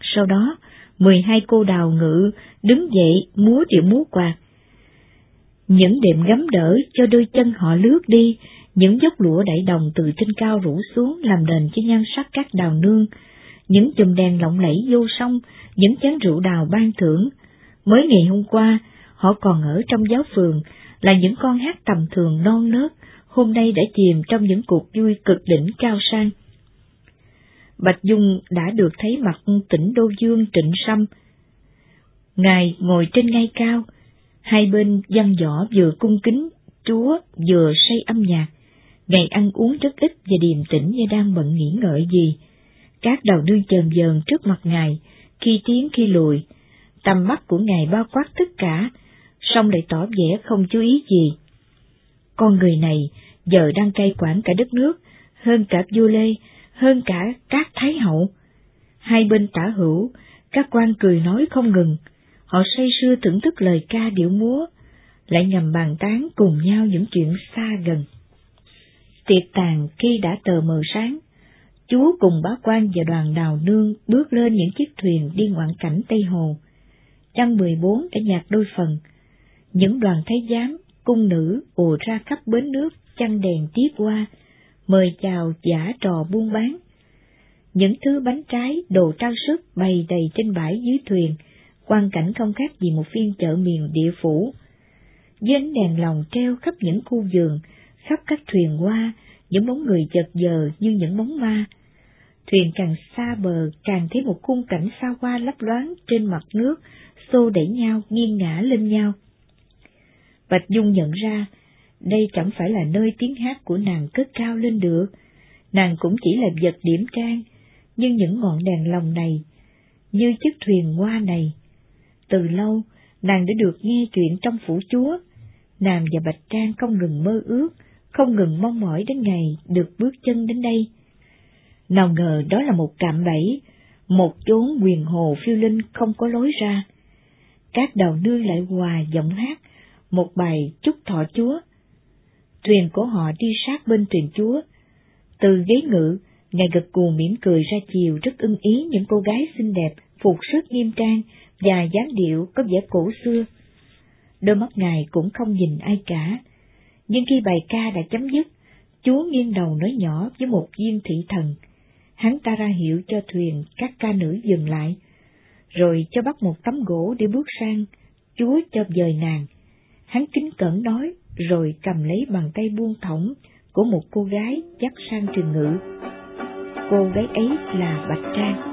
Sau đó, mười hai cô đào ngự đứng dậy múa điệu múa quạt. Những đệm gấm đỡ cho đôi chân họ lướt đi, những dốc lũa đẩy đồng từ trên cao rủ xuống làm đền cho nhan sắc các đào nương, những chùm đèn lộng lẫy vô sông, những chén rượu đào ban thưởng. Mới ngày hôm qua, họ còn ở trong giáo phường, là những con hát tầm thường non nớt, hôm nay đã chìm trong những cuộc vui cực đỉnh cao sang. Bạch Dung đã được thấy mặt tỉnh Đô Dương Trịnh Sâm. Ngài ngồi trên ngai cao, hai bên văn võ vừa cung kính Chúa vừa say âm nhạc. Ngài ăn uống rất ít và điềm tĩnh như đang bận nghĩ ngợi gì. Các đầu đuôi chờm dờn trước mặt Ngài, khi tiến khi lùi. Tầm mắt của Ngài bao quát tất cả, song lại tỏ vẻ không chú ý gì. Con người này giờ đang cai quản cả đất nước, hơn cả vua Lê, hơn cả các thái hậu. Hai bên tả hữu, các quan cười nói không ngừng, họ say sưa thưởng thức lời ca điệu múa, lại ngầm bàn tán cùng nhau những chuyện xa gần. Tiệc tàn khi đã tờ mờ sáng, chúa cùng bá quan và đoàn đào nương bước lên những chiếc thuyền đi ngoạn cảnh Tây Hồ. Trăng mười bốn đã nhạc đôi phần, những đoàn thái giám, cung nữ ùa ra khắp bến nước chăn đèn tiếp qua, mời chào giả trò buôn bán. Những thứ bánh trái, đồ trang sức bày đầy trên bãi dưới thuyền, quan cảnh không khác gì một phiên chợ miền địa phủ. Với ánh đèn lồng treo khắp những khu vườn, khắp các thuyền qua, những bóng người chật giờ như những bóng ma. Thuyền càng xa bờ càng thấy một khung cảnh xa hoa lấp loáng trên mặt nước, xô đẩy nhau, nghiêng ngã lên nhau. Bạch Dung nhận ra, đây chẳng phải là nơi tiếng hát của nàng cất cao lên được, nàng cũng chỉ là vật điểm trang, nhưng những ngọn đèn lồng này, như chiếc thuyền hoa này, từ lâu nàng đã được nghe chuyện trong phủ chúa, nàng và Bạch Trang không ngừng mơ ước, không ngừng mong mỏi đến ngày được bước chân đến đây. Nào ngờ đó là một cạm bẫy, một chốn quyền hồ phiêu linh không có lối ra. Các đào nương lại hòa giọng hát, một bài chúc thọ chúa. Thuyền của họ đi sát bên thuyền chúa. Từ ghế ngự, ngài gật cù mỉm cười ra chiều rất ưng ý những cô gái xinh đẹp, phục sức nghiêm trang và dáng điệu có vẻ cổ xưa. Đôi mắt ngài cũng không nhìn ai cả. Nhưng khi bài ca đã chấm dứt, chúa nghiêng đầu nói nhỏ với một viên thị thần. Hắn ta ra hiệu cho thuyền các ca nữ dừng lại, rồi cho bắt một tấm gỗ để bước sang, chúa cho dời nàng. Hắn kính cẩn nói, rồi cầm lấy bàn tay buông thõng của một cô gái dắt sang trường ngự. Cô gái ấy là Bạch Trang.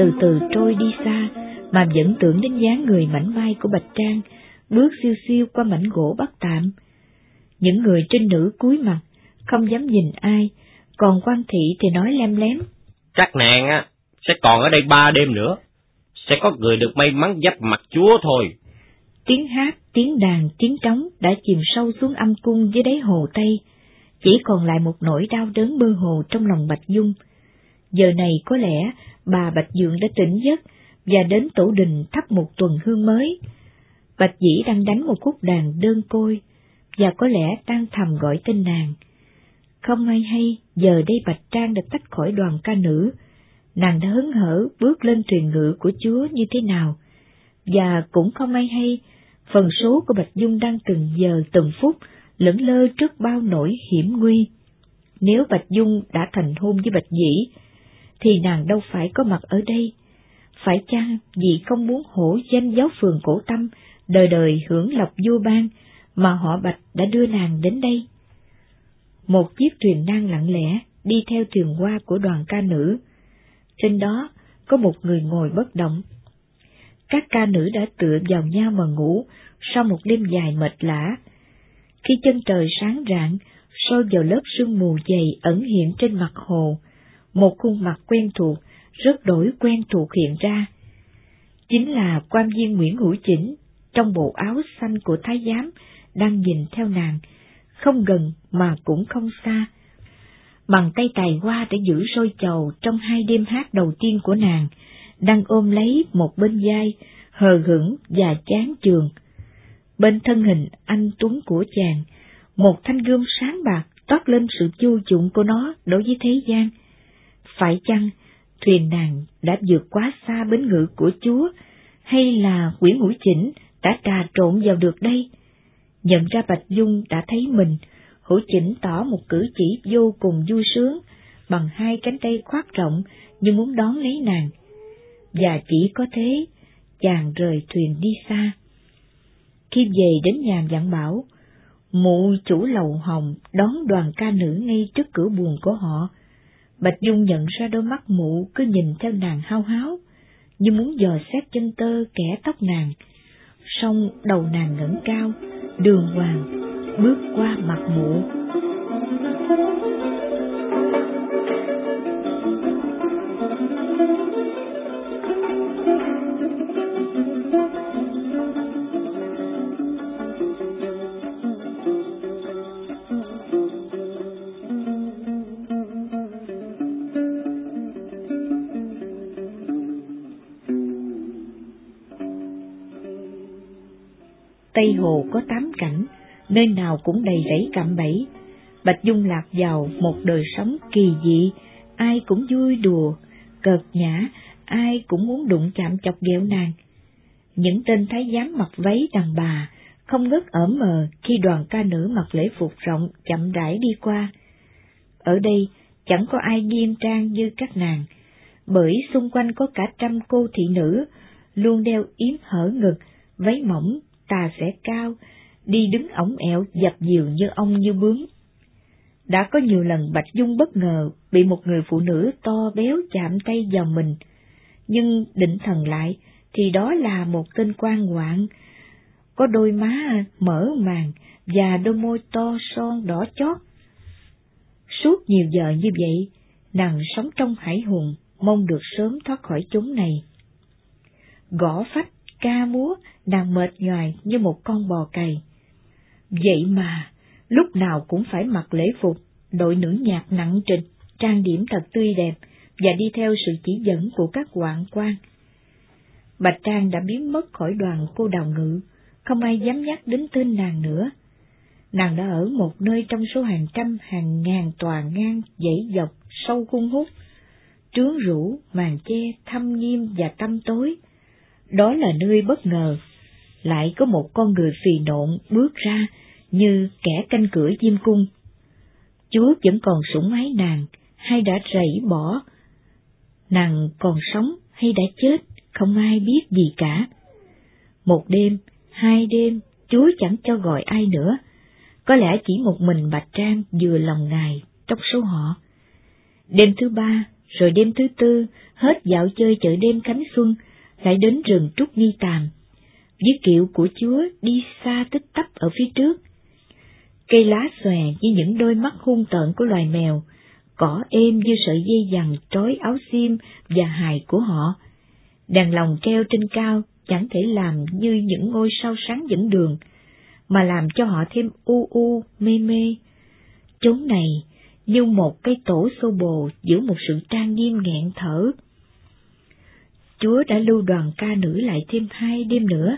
Từ từ trôi đi xa, mà vẫn tưởng đến dáng người mảnh mai của Bạch Trang, bước siêu siêu qua mảnh gỗ bắt tạm. Những người trinh nữ cúi mặt, không dám nhìn ai, còn quan thị thì nói lem lém. Chắc nàng á, sẽ còn ở đây ba đêm nữa, sẽ có người được may mắn giáp mặt chúa thôi. Tiếng hát, tiếng đàn, tiếng trống đã chìm sâu xuống âm cung dưới đáy hồ Tây, chỉ còn lại một nỗi đau đớn mơ hồ trong lòng Bạch Dung Giờ này có lẽ bà Bạch Dượng đã tỉnh giấc và đến tổ đình thắp một tuần hương mới. Bạch Dĩ đang đánh một khúc đàn đơn côi, và có lẽ đang thầm gọi tên nàng. Không ai hay, giờ đây Bạch Trang được tách khỏi đoàn ca nữ, nàng đã hứng hở bước lên thuyền ngự của Chúa như thế nào, và cũng không ai hay, phần số của Bạch Dung đang từng giờ từng phút lẫn lơ trước bao nỗi hiểm nguy. Nếu Bạch Dung đã thành hôn với Bạch Dĩ, thì nàng đâu phải có mặt ở đây. Phải chăng vì không muốn hổ danh giáo phường cổ tâm, đời đời hưởng lộc vua ban, mà họ Bạch đã đưa nàng đến đây? Một chiếc thuyền nan lặng lẽ đi theo thuyền hoa của đoàn ca nữ. Trên đó có một người ngồi bất động. Các ca nữ đã tựa vào nhau mà ngủ sau một đêm dài mệt lã. Khi chân trời sáng rạng, soi vào lớp sương mù dày ẩn hiện trên mặt hồ, một khuôn mặt quen thuộc, rất đổi quen thuộc hiện ra. Chính là quan viên Nguyễn Hữu Chỉnh, trong bộ áo xanh của thái giám, đang nhìn theo nàng, không gần mà cũng không xa. Bằng tay tài hoa để giữ sôi chầu trong hai đêm hát đầu tiên của nàng, đang ôm lấy một bên vai, hờ hững và chán trường. Bên thân hình anh Tuấn của chàng, một thanh gươm sáng bạc toát lên sự chu dụng của nó đối với thế gian. Phải chăng thuyền nàng đã vượt quá xa bến ngự của Chúa, hay là quỷ mũi chỉnh đã trà trộn vào được đây? Nhận ra Bạch Dung đã thấy mình, hữu chỉnh tỏ một cử chỉ vô cùng vui sướng, bằng hai cánh tay khoác rộng như muốn đón lấy nàng. Và chỉ có thế, chàng rời thuyền đi xa. Khi về đến nhà dặn bảo, mụ chủ lầu hồng đón đoàn ca nữ ngay trước cửa buồn của họ. Bạch Dung nhận ra đôi mắt mụ cứ nhìn theo nàng hao háo, như muốn dò xét chân tơ kẻ tóc nàng. Song đầu nàng ngẩng cao, đường hoàng, bước qua mặt mụ. Tây Hồ có tám cảnh, nơi nào cũng đầy rẫy cạm bẫy. Bạch Dung lạc vào một đời sống kỳ dị, ai cũng vui đùa, cợt nhã, ai cũng muốn đụng chạm chọc ghẹo nàng. Những tên thái giám mặc váy đàn bà, không ngớt ở mờ khi đoàn ca nữ mặc lễ phục rộng chậm rãi đi qua. Ở đây chẳng có ai nghiêm trang như các nàng, bởi xung quanh có cả trăm cô thị nữ, luôn đeo yếm hở ngực, váy mỏng ta sẽ cao, đi đứng ổng ẹo dập dìu như ông như bướm. Đã có nhiều lần Bạch Dung bất ngờ bị một người phụ nữ to béo chạm tay vào mình, nhưng định thần lại thì đó là một tên quan hoạn, có đôi má mở màng và đôi môi to son đỏ chót. Suốt nhiều giờ như vậy, nàng sống trong hải hùng, mong được sớm thoát khỏi chúng này. Gõ phách, ca múa, nàng mệt nhoài như một con bò cày. Vậy mà, lúc nào cũng phải mặc lễ phục, đội nữ nhạc nặng trịch, trang điểm thật tươi đẹp và đi theo sự chỉ dẫn của các hoạn quan. Bạch Trang đã biến mất khỏi đoàn cô đào ngự, không ai dám nhắc đến tên nàng nữa. Nàng đã ở một nơi trong số hàng trăm hàng ngàn tòa ngang dãy dọc sâu hung hút, trướng rũ, màn che, thâm nghiêm và tâm tối. Đó là nơi bất ngờ lại có một con người phì nộn bước ra như kẻ canh cửa diêm cung. Chúa vẫn còn sủng ái nàng, hay đã rảy bỏ? Nàng còn sống hay đã chết, không ai biết gì cả. Một đêm, hai đêm, Chúa chẳng cho gọi ai nữa. Có lẽ chỉ một mình Bạch Trang vừa lòng Ngài trong số họ. Đêm thứ ba, rồi đêm thứ tư, hết dạo chơi chợ đêm Khánh Xuân, lại đến rừng Trúc Nghi Tàm với kiệu của Chúa đi xa tích tắp ở phía trước. Cây lá xòe như những đôi mắt hung tợn của loài mèo, cỏ êm như sợi dây dằn trói áo xiêm và hài của họ. Đàn lồng treo trên cao chẳng thể làm như những ngôi sao sáng dẫn đường, mà làm cho họ thêm u u, mê mê. Chốn này như một cây tổ xô bồ giữa một sự trang nghiêm nghẹn thở. Chúa đã lưu đoàn ca nữ lại thêm hai đêm nữa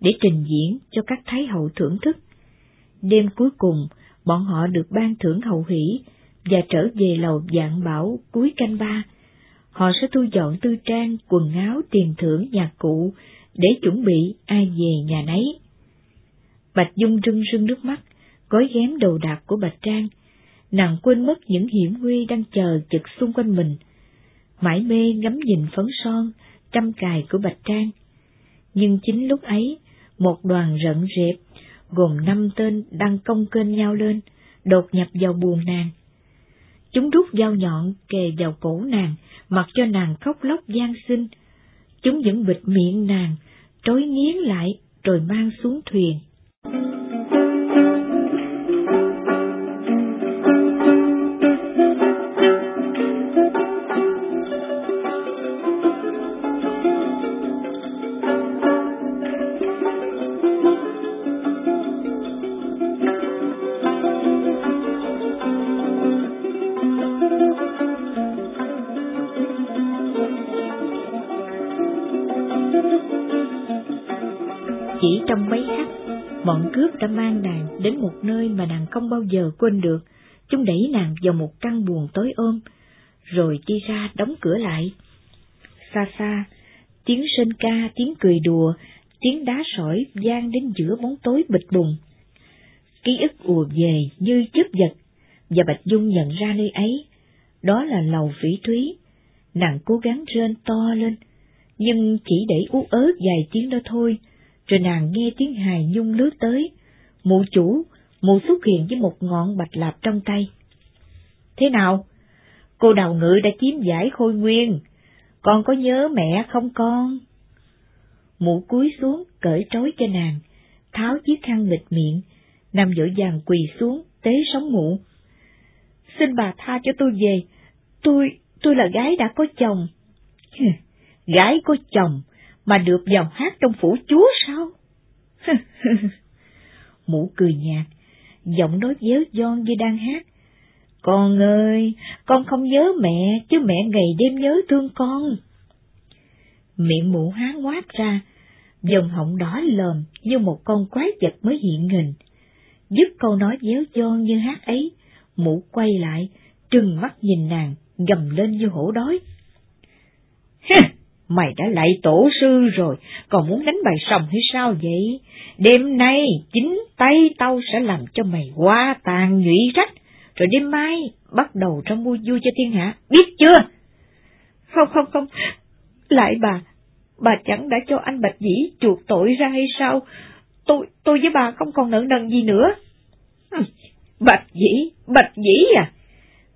để trình diễn cho các thái hậu thưởng thức. Đêm cuối cùng, bọn họ được ban thưởng hậu hỷ và trở về lầu dạng bảo cuối canh ba. Họ sẽ thu dọn tư trang, quần áo, tiền thưởng, nhạc cụ để chuẩn bị ai về nhà nấy. Bạch Dung rưng rưng nước mắt, gói ghém đồ đạc của Bạch Trang. Nàng quên mất những hiểm nguy đang chờ chực xung quanh mình. Mãi mê ngắm nhìn phấn son, trăm cài của Bạch Trang. Nhưng chính lúc ấy, một đoàn rận rệp, gồm năm tên đang công kênh nhau lên, đột nhập vào buồng nàng. Chúng rút dao nhọn kề vào cổ nàng, mặc cho nàng khóc lóc gian sinh. Chúng vẫn bịt miệng nàng, trói nghiến lại, rồi mang xuống thuyền. Ta đã mang nàng đến một nơi mà nàng không bao giờ quên được. Chúng đẩy nàng vào một căn buồng tối ôm, rồi đi ra đóng cửa lại. Xa xa, tiếng sên ca, tiếng cười đùa, tiếng đá sỏi gian đến giữa bóng tối bịch bùng. Ký ức ùa về như chớp giật, và Bạch Dung nhận ra nơi ấy, đó là lầu phỉ thúy. Nàng cố gắng rên to lên, nhưng chỉ để ú ớ vài tiếng đó thôi, rồi nàng nghe tiếng hài nhung lướt tới, mụ chủ, mụ xuất hiện với một ngọn bạch lạp trong tay. Thế nào? Cô đào ngự đã chiếm giải khôi nguyên, con có nhớ mẹ không con? Mụ cúi xuống, cởi trói cho nàng, tháo chiếc khăn bịt miệng, nằm dội vàng quỳ xuống, tế sống mụ. Xin bà tha cho tôi về, tôi, tôi là gái đã có chồng. gái có chồng, mà được vào hát trong phủ chúa sao? mũ cười nhạt, giọng nói dớ giòn như đang hát. Con ơi, con không nhớ mẹ, chứ mẹ ngày đêm nhớ thương con. Miệng mụ há ngoác ra, dòng họng đỏ lờm như một con quái vật mới hiện hình. Dứt câu nói déo giòn như hát ấy, mụ quay lại, trừng mắt nhìn nàng, gầm lên như hổ đói. Mày đã lạy tổ sư rồi, còn muốn đánh bài sòng hay sao vậy? Đêm nay, chính tay tao sẽ làm cho mày qua tàn nhụy rách, rồi đêm mai bắt đầu ra mua vui cho thiên hạ, biết chưa? Không không không, lại bà, bà chẳng đã cho anh Bạch Dĩ chuộc tội ra hay sao? Tôi, tôi với bà không còn nợ nần gì nữa. Bạch Dĩ, Bạch Dĩ à?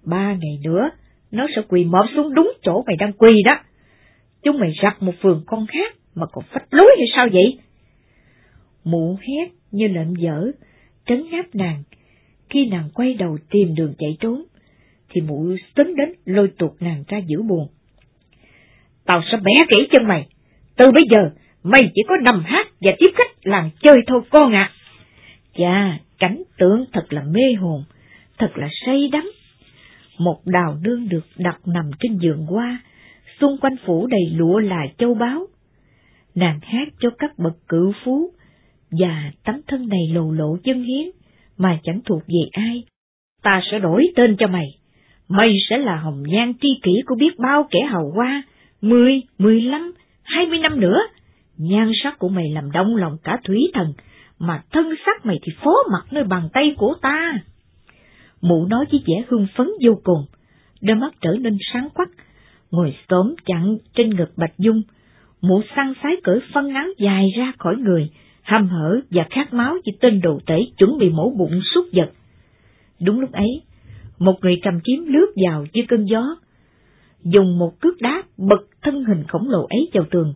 Ba ngày nữa, nó sẽ quỳ mọp xuống đúng chỗ mày đang quỳ đó. Chúng mày rặt một vườn con khác mà còn phách lối hay sao vậy? Mụ hét như lệnh dở, trấn áp nàng. Khi nàng quay đầu tìm đường chạy trốn, thì mụ tính đến lôi tuột nàng ra giữa buồn. Tao sẽ bẻ kỹ chân mày. Từ bây giờ, mày chỉ có nằm hát và tiếp khách làm chơi thôi con ạ. À. Chà, cảnh tượng thật là mê hồn, thật là say đắm. Một đào nương được đặt nằm trên giường hoa, xung quanh phủ đầy lụa là châu báu. Nàng hát cho các bậc cự phú, và tấm thân này lồ lộ chân hiến, mà chẳng thuộc về ai. Ta sẽ đổi tên cho mày. Mày sẽ là hồng nhan tri kỷ của biết bao kẻ hầu qua mười, mười lăm, hai mươi năm nữa. Nhan sắc của mày làm đông lòng cả thủy thần, mà thân sắc mày thì phó mặt nơi bàn tay của ta. Mụ nói với vẻ hưng phấn vô cùng, đôi mắt trở nên sáng quắc, ngồi xổm chặn trên ngực Bạch Dung, mụ săn sái cởi phân áo dài ra khỏi người, hăm hở và khát máu như tên đồ tể chuẩn bị mổ bụng súc vật. Đúng lúc ấy, một người cầm kiếm lướt vào dưới cơn gió, dùng một cước đá bật thân hình khổng lồ ấy vào tường,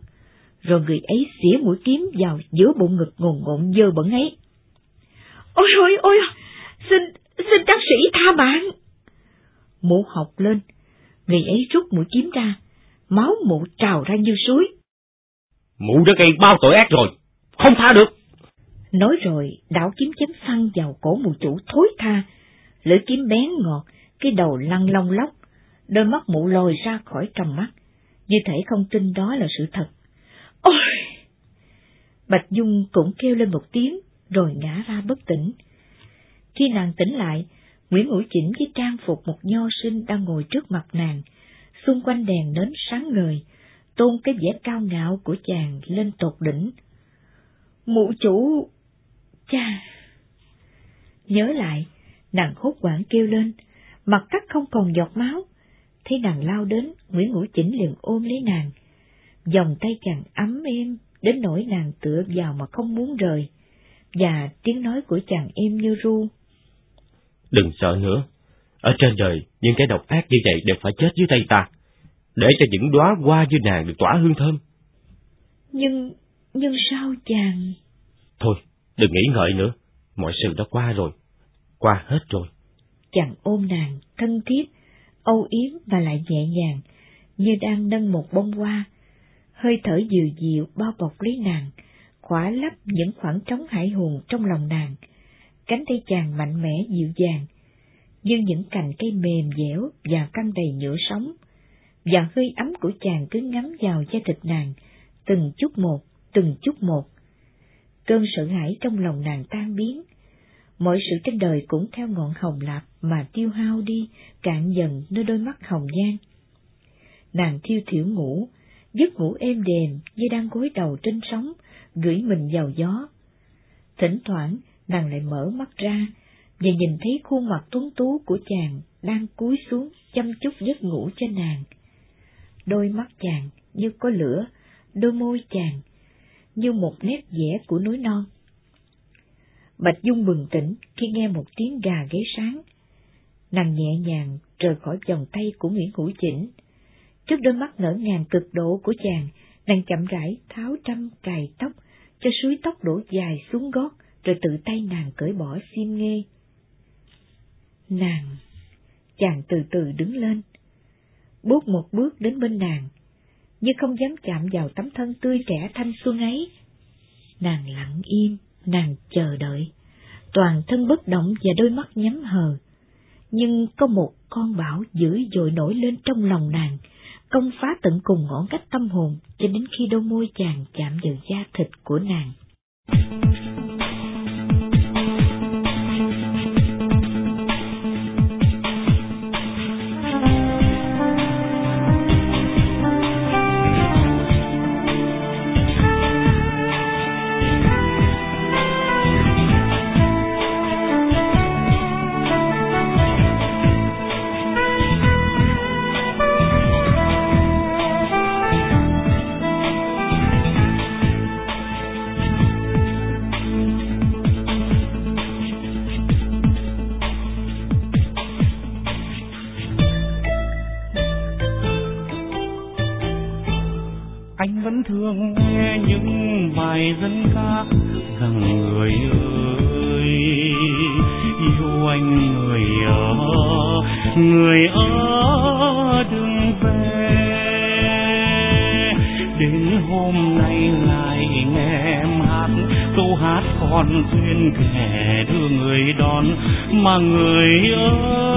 rồi người ấy xỉa mũi kiếm vào giữa bụng ngực ngồn ngộn dơ bẩn ấy. Ôi ôi ôi, xin, xin bác sĩ tha mạng. Mụ học lên, người ấy rút mũi kiếm ra, máu mụ trào ra như suối. Mụ đã gây bao tội ác rồi, không tha được. Nói rồi, đảo kiếm chém xăng vào cổ mụ chủ thối tha, lưỡi kiếm bén ngọt, cái đầu lăn long lóc, đôi mắt mụ lồi ra khỏi trong mắt, như thể không tin đó là sự thật. Ôi! Bạch Dung cũng kêu lên một tiếng, rồi ngã ra bất tỉnh. Khi nàng tỉnh lại, Nguyễn Ủi Chỉnh với trang phục một nho sinh đang ngồi trước mặt nàng, xung quanh đèn nến sáng ngời, tôn cái vẻ cao ngạo của chàng lên tột đỉnh. Mụ chủ... cha... Nhớ lại, nàng hốt quảng kêu lên, mặt cắt không còn giọt máu. Thấy nàng lao đến, Nguyễn Ngũ Chỉnh liền ôm lấy nàng. Dòng tay chàng ấm êm, đến nỗi nàng tựa vào mà không muốn rời. Và tiếng nói của chàng êm như ru. Đừng sợ nữa. Ở trên đời, những cái độc ác như vậy đều phải chết dưới tay ta. Để cho những đóa hoa như nàng được tỏa hương thơm. Nhưng, nhưng sao chàng? Thôi, đừng nghĩ ngợi nữa. Mọi sự đã qua rồi. Qua hết rồi. Chàng ôm nàng, thân thiết, âu yếm và lại nhẹ nhàng, như đang nâng một bông hoa. Hơi thở dịu dịu bao bọc lấy nàng, khỏa lấp những khoảng trống hải hùng trong lòng nàng. Cánh tay chàng mạnh mẽ dịu dàng, như những cành cây mềm dẻo và căng đầy nhựa sống, và hơi ấm của chàng cứ ngắm vào da thịt nàng, từng chút một, từng chút một. Cơn sợ hãi trong lòng nàng tan biến, mọi sự trên đời cũng theo ngọn hồng lạp mà tiêu hao đi, cạn dần nơi đôi mắt hồng nhan. Nàng thiêu thiểu ngủ, giấc ngủ êm đềm như đang gối đầu trên sóng, gửi mình vào gió. Thỉnh thoảng, nàng lại mở mắt ra, và nhìn thấy khuôn mặt tuấn tú của chàng đang cúi xuống chăm chút giấc ngủ cho nàng. Đôi mắt chàng như có lửa, đôi môi chàng như một nét vẽ của núi non. Bạch Dung bừng tỉnh khi nghe một tiếng gà gáy sáng. Nàng nhẹ nhàng rời khỏi vòng tay của Nguyễn Hữu Chỉnh. Trước đôi mắt ngỡ ngàng cực độ của chàng, nàng chậm rãi tháo trăm cài tóc, cho suối tóc đổ dài xuống gót, rồi tự tay nàng cởi bỏ xiêm nghê. Nàng, chàng từ từ đứng lên, bước một bước đến bên nàng, nhưng không dám chạm vào tấm thân tươi trẻ thanh xuân ấy. Nàng lặng im, nàng chờ đợi, toàn thân bất động và đôi mắt nhắm hờ. Nhưng có một con bão dữ dội nổi lên trong lòng nàng, công phá tận cùng ngõ cách tâm hồn cho đến khi đôi môi chàng chạm vào da thịt của nàng. kẻ đưa người đón mà người ơi